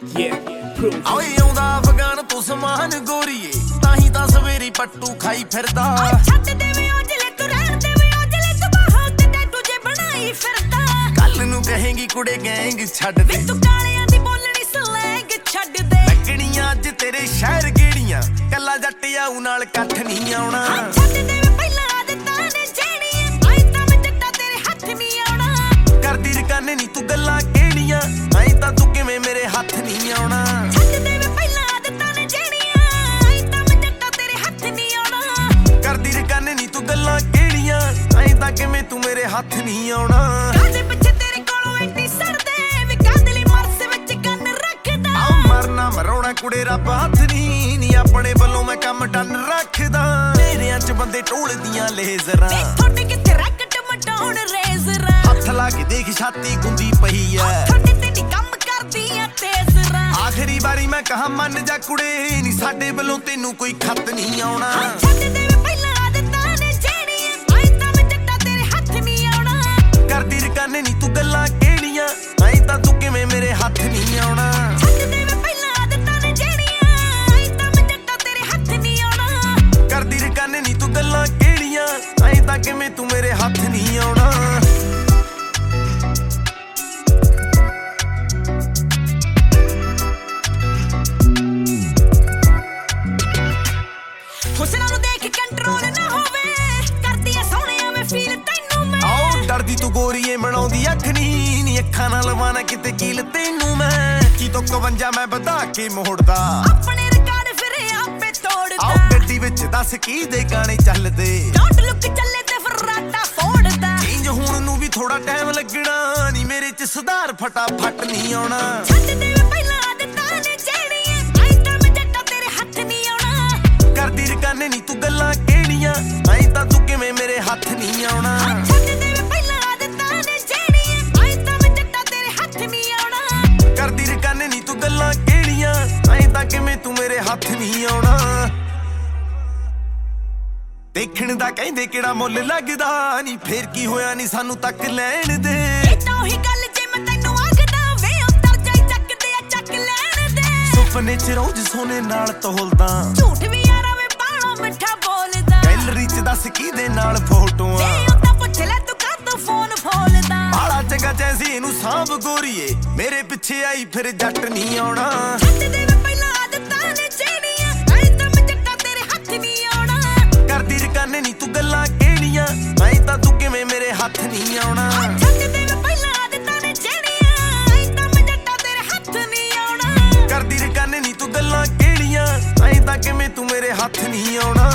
ਓਏ ਆਉਂਦਾ ਅਫਗਾਨ ਤੋਂ ਸਮਾਨ ਗੋਰੀਏ। ਤਾਂ ਹੀ ਤਾਂ ਸਵੇਰੀ ਪੱਟੂ ਖਾਈ ਫਿਰਦਾ। ਛੱਡ ਦੇਵੇਂ ਔਜਲੇ ਤੂੰ ਰਹਿਣ ਦੇਵੇਂ ਔਜਲੇ ਤੂੰ ਬਾਹਾਂ ਤੇ ਟੈਟੂ ਜੇ ਬਣਾਈ ਫਿਰਦਾ। ਕੱਲ ਨੂੰ ਕਹੇਂਗੀ ਕੁੜੇ ਗੈਂਗ ਛੱਡ ਦੇ। ਵੇ ਤੂੰ ਕਾਲਿਆਂ ਦੀ ਬੋਲਣੀ ਸਲੈਂਗ ਛੱਡ ਦੇ। ਲੱਗਣੀਆਂ ਅੱਜ ਤੇਰੇ ਸ਼ਹਿਰ ਗੇੜੀਆਂ ਕੱਲਾ ਜੱਟ ਆਉ ਨਾਲ ਇਕੱਠ ਨਹੀਂ ਆਉਣਾ। ਛੱਡ ਗੱਲਾਂ ਕਿਹੜੀਆਂ? ਐਂ ਤਾਂ ਕਿਵੇਂ ਤੂੰ ਮੇਰੇ ਹੱਥ ਨਹੀਂ ਆਉਣਾ? ਕਾਦੇ ਪਿੱਛੇ ਤੇਰੇ ਕੋਲੋਂ ਐਡੀ ਸਰਦੇ ਵੀ ਕਾਦਲੀ ਮਰਸ ਵਿੱਚ ਕੰਨ ਰੱਖਦਾ। ਆਉ ਮਰਨਾ ਮਰੋਣਾ ਕੁੜੇ ਰੱਬ ਹੱਥ ਨਹੀਂ ਨੀ ਆਪਣੇ ਵੱਲੋਂ ਮੈਂ ਕੰਮ ਡਨ ਰੱਖਦਾ। ਤੇਰਿਆਂ ਚ ਬੰਦੇ ਢੋਲਦੀਆਂ ਲੇਜ਼ਰਾਂ। ਤੁਹਾਡੇ ਕਿੱਥੇ ਰੈਕਟ ਮਟਾਉਣ ਰੇਜ਼ਰਾਂ? ਹੱਥ ਲਾ ਕੇ ਦੇਖ ਛਾਤੀ ਗੁੰਦੀ ਪਈ ਐ। ਤੁਹਾਡੇ ਤੇ ਨਹੀਂ ਕੰਮ ਕਰਦੀਆਂ ਤੇਜ਼ਰਾਂ। ਆਖਰੀ ਵਾਰੀ ਮੈਂ ਕਹਾ ਮੰਨ ਜਾ ਕੁੜੇ ਨੀ ਸਾਡੇ ਵੱਲੋਂ ਤੈਨੂੰ ਕੋਈ ਖੱਤ ਨਹੀਂ ਆਉਣਾ। ਛੱਡ ਦੇਵੇਂ ਮੈਂ। ਆਓ ਡਰਦੀ ਤੂੰ ਗੋਰੀਏ ਬਣਾਉਂਦੀ ਅੱਖ ਨੀ। ਅੱਖਾਂ ਨਾਲ ਲਵਾਣਾ ਕਿਤੇ ਕੀਲ ਤੈਨੂੰ ਮੈਂ। ਕੀ ਤੋਂ 51 ਮੈਂ ਵਧਾ ਕੇ ਮੋੜਦਾ। ਆਪਣੇ ਰਿਕਾਰਡ ਫਿਰ ਆਪੇ ਤੋੜਦਾ। ਆਓ ਗੱਡੀ ਵਿੱਚ ਦੱਸ ਕੀ ਦੇ ਗਾਣੇ ਚੱਲਦੇ। ਡੋਂਟ ਲੁੱਕ ਚੱਲੇ ਤੇ ਫਰਾਟਾ ਫੋੜਦਾ। ਚੇਂਜ ਹੋਣ ਨੂੰ ਵੀ ਥੋੜਾ ਟਾਈਮ ਲੱਗਣਾ। ਨੀ ਮੇਰੇ ਚ ਸੁਧਾਰ ਫਟਾਫਟ ਨਹੀਂ ਆਉਣਾ। ਛੱਡ ਦੇਵੇਂ ਪਹਿਲਾਂ ਆਦਤਾਂ ਨੇ ਜਿਹੜੀਆਂ। ਆਈ ਤਾਂ ਮੈਂ ਜੱਟਾ ਤੇਰੇ ਹੱਥ ਨਹੀਂ ਆਉਣਾ। ਕਰਦੀ ਰਕਾਨੇ ਨੀ ਤੂੰ ਦੇਖਣ ਦਾ ਕਹਿੰਦੇ ਕਿਹੜਾ ਮੁੱਲ ਲੱਗਦਾ ਨਹੀਂ ਫੇਰ ਕੀ ਹੋਇਆ ਨਹੀਂ ਸਾਨੂੰ ਤੱਕ ਲੈਣ ਦੇ। ਇਹ ਤਾਂ ਉਹੀ ਗੱਲ ਜੇ ਮੈਂ ਤੈਨੂੰ ਆਖਦਾ ਵੇ ਉਤਰ ਜਾਈ ਚੱਕਦੇ ਆ ਚੱਕ ਲੈਣ ਦੇ। ਸੁਪਨੇ ਚ ਰੋਜ਼ ਸੋਨੇ ਨਾਲ ਤੋਲਦਾ। ਝੂਠ ਵੀ ਯਾਰਾ ਵੇ ਬਾਣੋ ਮਿੱਠਾ ਬੋਲਦਾ। ਗੈਲਰੀ ਚ ਦੱਸ ਕਿਹਦੇ ਨਾਲ ਫੋਟੋਆਂ। ਚੰਗਾ ਜੈਸੀ ਇਹਨੂੰ ਸਾਂਭ ਗੋਰੀਏ। ਮੇਰੇ ਪਿੱਛੇ ਆਈ ਫਿਰ ਜੱਟ ਨਹੀਂ ਆਉਣਾ। ਛੱਡ ਦੇਵੇਂ ਪਹਿਲਾਂ ਆਦਤਾਂ ਨੇ ਜਿਹੜੀਆਂ ਹੱਥ ਨਹੀਂ ਆਉਣਾ